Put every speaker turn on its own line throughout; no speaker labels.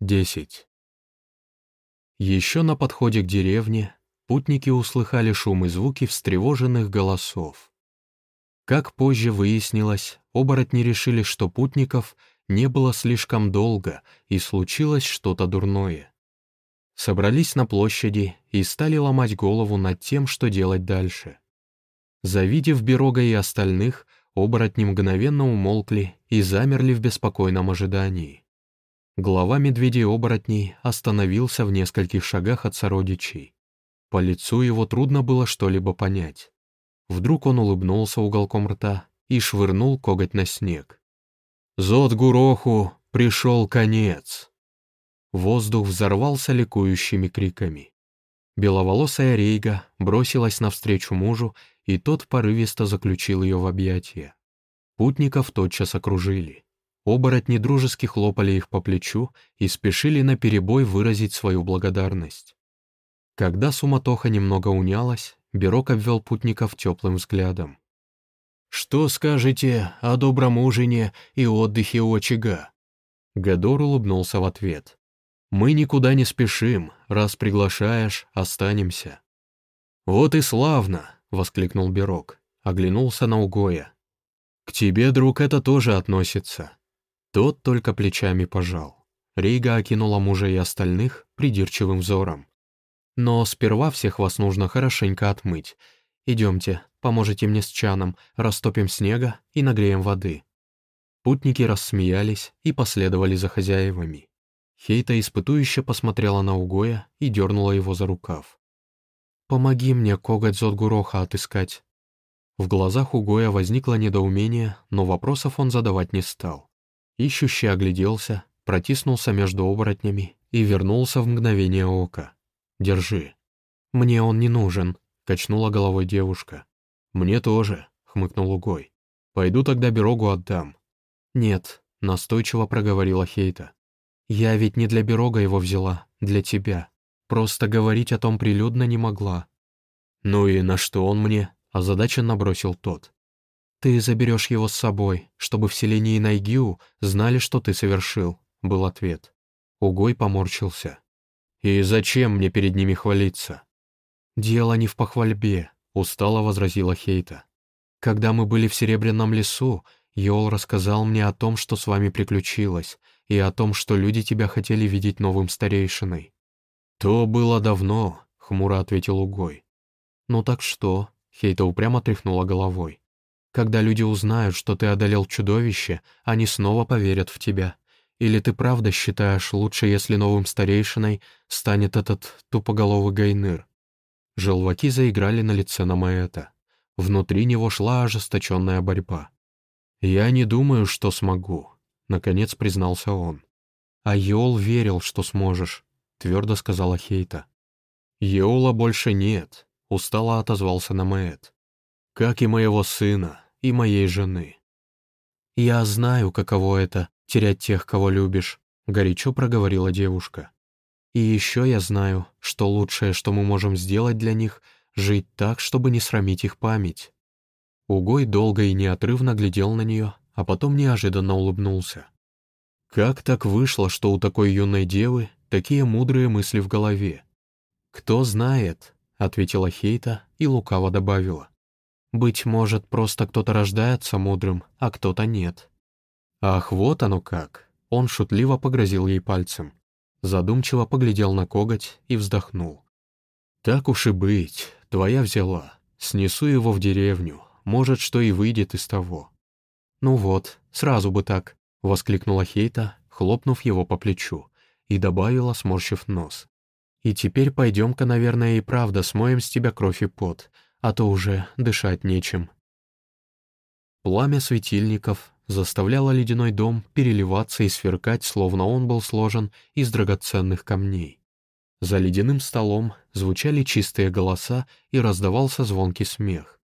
10. Еще на подходе к деревне путники услыхали шум и звуки встревоженных голосов. Как позже выяснилось, оборотни решили, что путников не было слишком долго и случилось что-то дурное. Собрались на площади и стали ломать голову над тем, что делать дальше. Завидев Берога и остальных, оборотни мгновенно умолкли и замерли в беспокойном ожидании. Глава медведей-оборотней остановился в нескольких шагах от сородичей. По лицу его трудно было что-либо понять. Вдруг он улыбнулся уголком рта и швырнул коготь на снег. «Зод Гуроху пришел конец!» Воздух взорвался ликующими криками. Беловолосая Рейга бросилась навстречу мужу, и тот порывисто заключил ее в объятия. Путников тотчас окружили. Оборотни дружески хлопали их по плечу и спешили на перебой выразить свою благодарность. Когда суматоха немного унялась, Берок обвел путников теплым взглядом. «Что скажете о добром ужине и отдыхе у очага?» Гадор улыбнулся в ответ. «Мы никуда не спешим, раз приглашаешь, останемся». «Вот и славно!» — воскликнул Берок, оглянулся на Угоя. «К тебе, друг, это тоже относится. Тот только плечами пожал. Рейга окинула мужа и остальных придирчивым взором. «Но сперва всех вас нужно хорошенько отмыть. Идемте, поможете мне с чаном, растопим снега и нагреем воды». Путники рассмеялись и последовали за хозяевами. Хейта испытующе посмотрела на Угоя и дернула его за рукав. «Помоги мне коготь Зодгуроха отыскать». В глазах Угоя возникло недоумение, но вопросов он задавать не стал. Ищущий огляделся, протиснулся между оборотнями и вернулся в мгновение ока. «Держи». «Мне он не нужен», — качнула головой девушка. «Мне тоже», — хмыкнул Угой. «Пойду тогда Берогу отдам». «Нет», — настойчиво проговорила Хейта. «Я ведь не для Берога его взяла, для тебя. Просто говорить о том прилюдно не могла». «Ну и на что он мне?» — озадаченно бросил тот. «Ты заберешь его с собой, чтобы в селении Найгиу знали, что ты совершил», — был ответ. Угой поморщился. «И зачем мне перед ними хвалиться?» «Дело не в похвальбе», — устало возразила Хейта. «Когда мы были в Серебряном лесу, Йол рассказал мне о том, что с вами приключилось, и о том, что люди тебя хотели видеть новым старейшиной». «То было давно», — хмуро ответил Угой. «Ну так что?» — Хейта упрямо тряхнула головой. Когда люди узнают, что ты одолел чудовище, они снова поверят в тебя. Или ты правда считаешь лучше, если новым старейшиной станет этот тупоголовый Гайныр?» Желваки заиграли на лице на Маэта. Внутри него шла ожесточенная борьба. «Я не думаю, что смогу», — наконец признался он. «А Йол верил, что сможешь», — твердо сказала Хейта. «Йола больше нет», — устало отозвался Намаэт как и моего сына и моей жены. «Я знаю, каково это — терять тех, кого любишь», — горячо проговорила девушка. «И еще я знаю, что лучшее, что мы можем сделать для них, жить так, чтобы не срамить их память». Угой долго и неотрывно глядел на нее, а потом неожиданно улыбнулся. Как так вышло, что у такой юной девы такие мудрые мысли в голове? «Кто знает», — ответила Хейта и лукаво добавила. Быть может, просто кто-то рождается мудрым, а кто-то нет. Ах, вот оно как. Он шутливо погрозил ей пальцем. Задумчиво поглядел на коготь и вздохнул. «Так уж и быть, твоя взяла. Снесу его в деревню. Может, что и выйдет из того». «Ну вот, сразу бы так», — воскликнула Хейта, хлопнув его по плечу, и добавила, сморщив нос. «И теперь пойдем-ка, наверное, и правда смоем с тебя кровь и пот, а то уже дышать нечем. Пламя светильников заставляло ледяной дом переливаться и сверкать, словно он был сложен из драгоценных камней. За ледяным столом звучали чистые голоса и раздавался звонкий смех.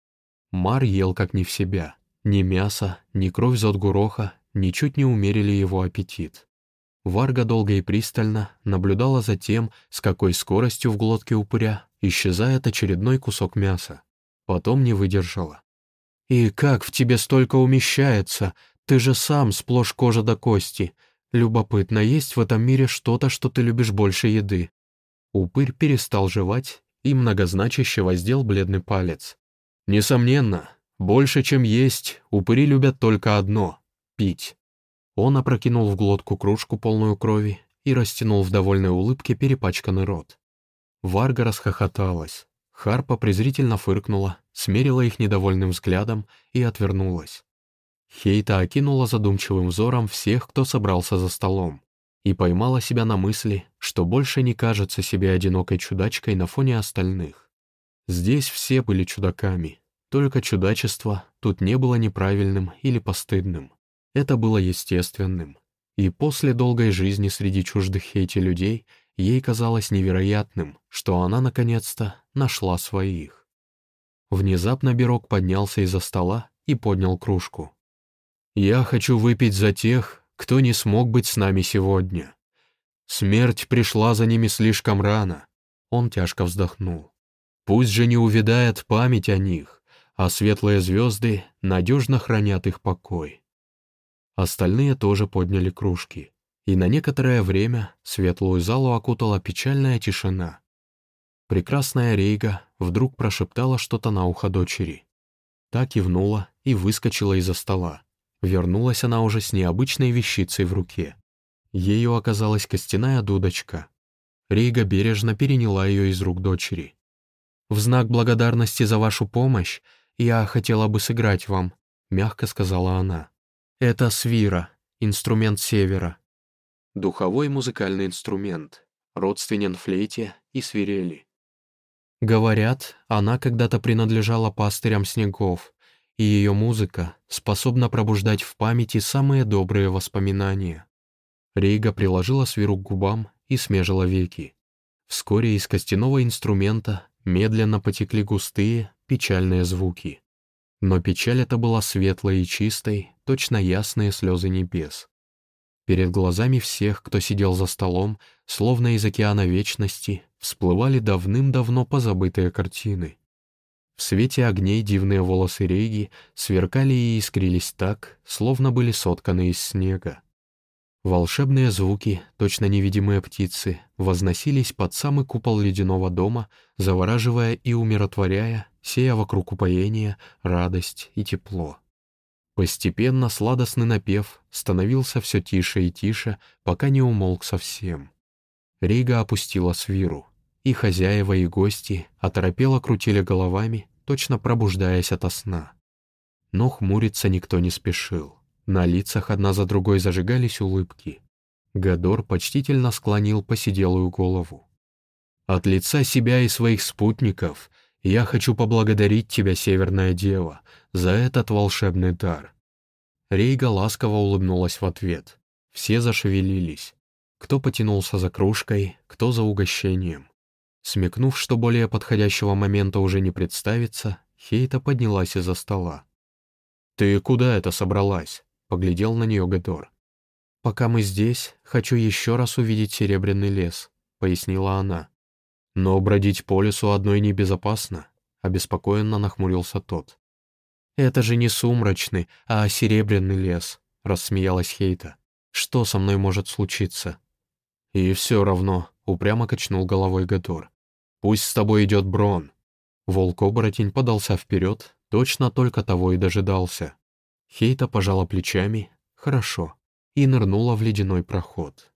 Мар ел как не в себя. Ни мясо, ни кровь Зодгуроха ничуть не умерили его аппетит. Варга долго и пристально наблюдала за тем, с какой скоростью в глотке упыря исчезает очередной кусок мяса. Потом не выдержала. «И как в тебе столько умещается? Ты же сам сплошь кожа до кости. Любопытно, есть в этом мире что-то, что ты любишь больше еды?» Упырь перестал жевать и многозначаще воздел бледный палец. «Несомненно, больше, чем есть, упыри любят только одно — пить». Он опрокинул в глотку кружку, полную крови, и растянул в довольной улыбке перепачканный рот. Варга расхохоталась. Харпа презрительно фыркнула, смерила их недовольным взглядом и отвернулась. Хейта окинула задумчивым взором всех, кто собрался за столом, и поймала себя на мысли, что больше не кажется себе одинокой чудачкой на фоне остальных. Здесь все были чудаками, только чудачество тут не было неправильным или постыдным. Это было естественным. И после долгой жизни среди чуждых Хейти людей ей казалось невероятным, что она наконец-то нашла своих. Внезапно Бирок поднялся из-за стола и поднял кружку. «Я хочу выпить за тех, кто не смог быть с нами сегодня. Смерть пришла за ними слишком рано». Он тяжко вздохнул. «Пусть же не увядает память о них, а светлые звезды надежно хранят их покой». Остальные тоже подняли кружки, и на некоторое время светлую залу окутала печальная тишина. Прекрасная Рейга вдруг прошептала что-то на ухо дочери. Та кивнула и выскочила из-за стола. Вернулась она уже с необычной вещицей в руке. Ею оказалась костяная дудочка. Рейга бережно переняла ее из рук дочери. «В знак благодарности за вашу помощь я хотела бы сыграть вам», — мягко сказала она. Это свира, инструмент севера. Духовой музыкальный инструмент, родственен флейте и свирели. Говорят, она когда-то принадлежала пастырям снегов, и ее музыка способна пробуждать в памяти самые добрые воспоминания. Рейга приложила свиру к губам и смежила веки. Вскоре из костяного инструмента медленно потекли густые, печальные звуки. Но печаль эта была светлой и чистой, точно ясные слезы небес. Перед глазами всех, кто сидел за столом, словно из океана вечности, всплывали давным-давно позабытые картины. В свете огней дивные волосы Рейги сверкали и искрились так, словно были сотканы из снега. Волшебные звуки, точно невидимые птицы, возносились под самый купол ледяного дома, завораживая и умиротворяя, сея вокруг упоения, радость и тепло. Постепенно сладостный напев становился все тише и тише, пока не умолк совсем. Рига опустила свиру, и хозяева и гости оторопело крутили головами, точно пробуждаясь ото сна. Но хмуриться никто не спешил. На лицах одна за другой зажигались улыбки. Гадор почтительно склонил посиделую голову. «От лица себя и своих спутников я хочу поблагодарить тебя, Северная Дева, за этот волшебный дар». Рейга ласково улыбнулась в ответ. Все зашевелились. Кто потянулся за кружкой, кто за угощением. Смекнув, что более подходящего момента уже не представится, Хейта поднялась из-за стола. «Ты куда это собралась?» — поглядел на нее Гедор. «Пока мы здесь, хочу еще раз увидеть Серебряный лес», — пояснила она. «Но бродить по лесу одной небезопасно», — обеспокоенно нахмурился тот. «Это же не сумрачный, а серебряный лес», — рассмеялась Хейта. «Что со мной может случиться?» «И все равно», — упрямо качнул головой Гатор. «Пусть с тобой идет Брон». Волк-оборотень подался вперед, точно только того и дожидался. Хейта пожала плечами «Хорошо» и нырнула в ледяной проход.